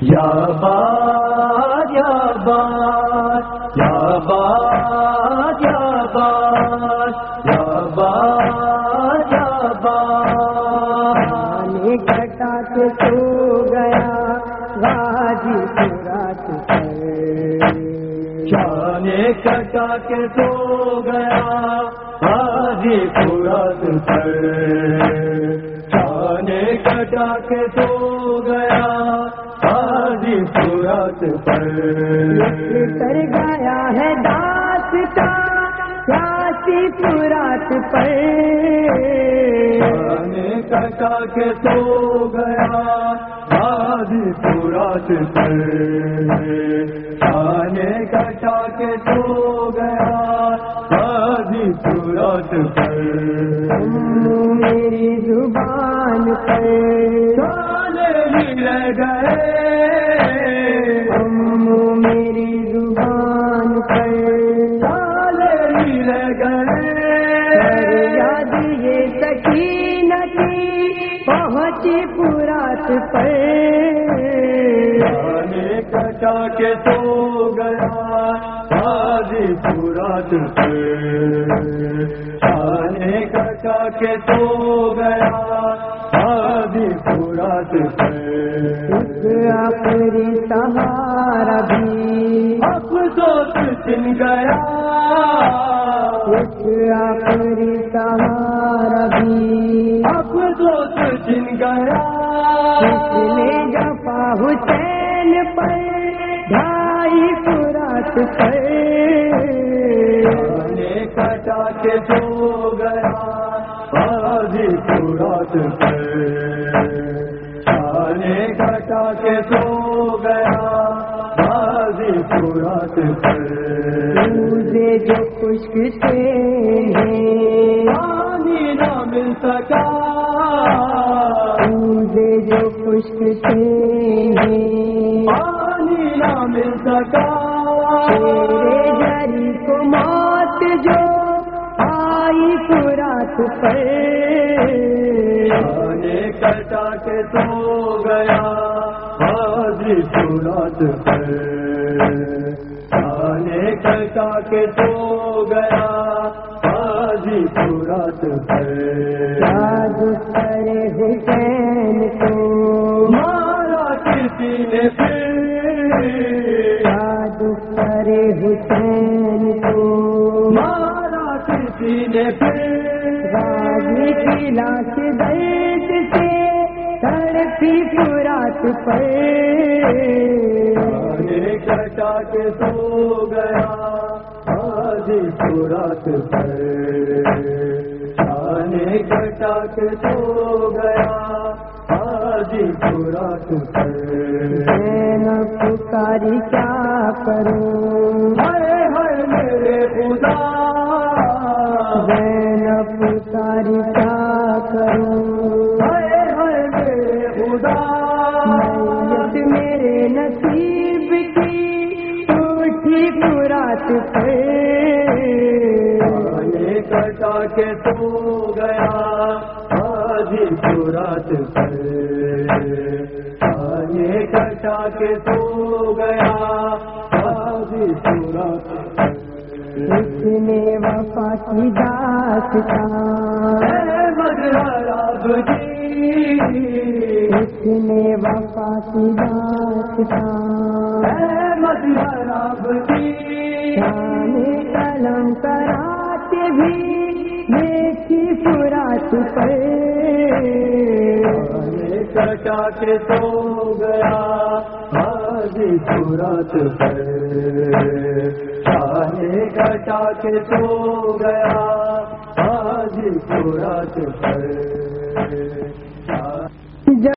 یا باد یا باد یا باد یا باد یا باد یا باد۔ گٹا کے سو گیا غازی رات جانے کٹا کے سو گیا حاجی پورت پر جانے کٹا کے سو گیا پورت پر کر گیا ہے داستا سیاسی پورات پر کٹا کے سو گیا حاجی پورت پر۔ جانے کٹا کے سو گیا پر۔ میری زبان پر۔ مل گئے یہ سکینتی پہنچی پورات پر جانے کٹا کے سو گیا حاجی پورات پہ جانے کٹا کے سو گیا حاجی پورات پہ آخری سہارا بھی افسوس چن گیا ایک آخری پورات پر کٹا کے سو گیا حاجی پورات پہ کٹا کے سو گیا حاجی پورات پہ مجھے جو خشک تھے پانی نہ مل سکا مجھے جو خشک تھے پانی نہ مل سکا۔ تیرے جری کو موت جو آئی پورات پر۔ جانے کٹا کے سو گیا حاجی پورات پہ جانے کٹا کے سو گیا حاجی پورات پہ یاد کرے حسین کو مارا کسی نے پھر۔ حسین کو مارا کسی نے راجی کی لاش درد سے تڑپی پورات پر کٹا کے سو گیا حاجی پورات پہ جانے کٹا کے سو گیا پکاری کیا کروں ہائے ہائے میرے خدا میں پکاری کیا کروں ہائے ہائے میرے خدا میرے نصیب کی اٹھی پورات پر جانے کٹا کے سو گیا پورات پہ جانے کٹا کے سو گیا۔ پورات پہ اس نے وفا کی داستان اس نے وفا کی داستان شان قلم کے بھی دیکھی سورات پر۔ کٹا کے سو گیا، آج پورات پر۔ چاہے کٹا کے سو گیا، آج پورات پر۔